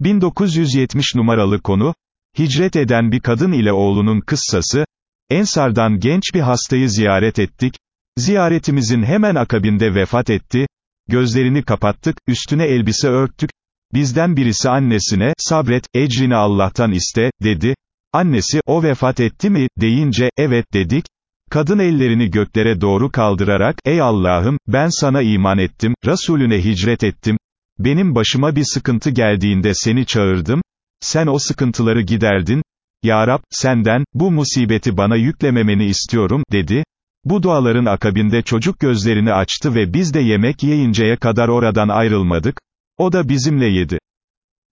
1970 numaralı konu, hicret eden bir kadın ile oğlunun kıssası, Ensardan genç bir hastayı ziyaret ettik, ziyaretimizin hemen akabinde vefat etti, gözlerini kapattık, üstüne elbise örttük, bizden birisi annesine, sabret, ecrini Allah'tan iste, dedi, annesi, o vefat etti mi, deyince, evet dedik, kadın ellerini göklere doğru kaldırarak, ey Allah'ım, ben sana iman ettim, Resulüne hicret ettim, benim başıma bir sıkıntı geldiğinde seni çağırdım, sen o sıkıntıları giderdin, Ya Rab, senden, bu musibeti bana yüklememeni istiyorum, dedi. Bu duaların akabinde çocuk gözlerini açtı ve biz de yemek yiyinceye kadar oradan ayrılmadık, o da bizimle yedi.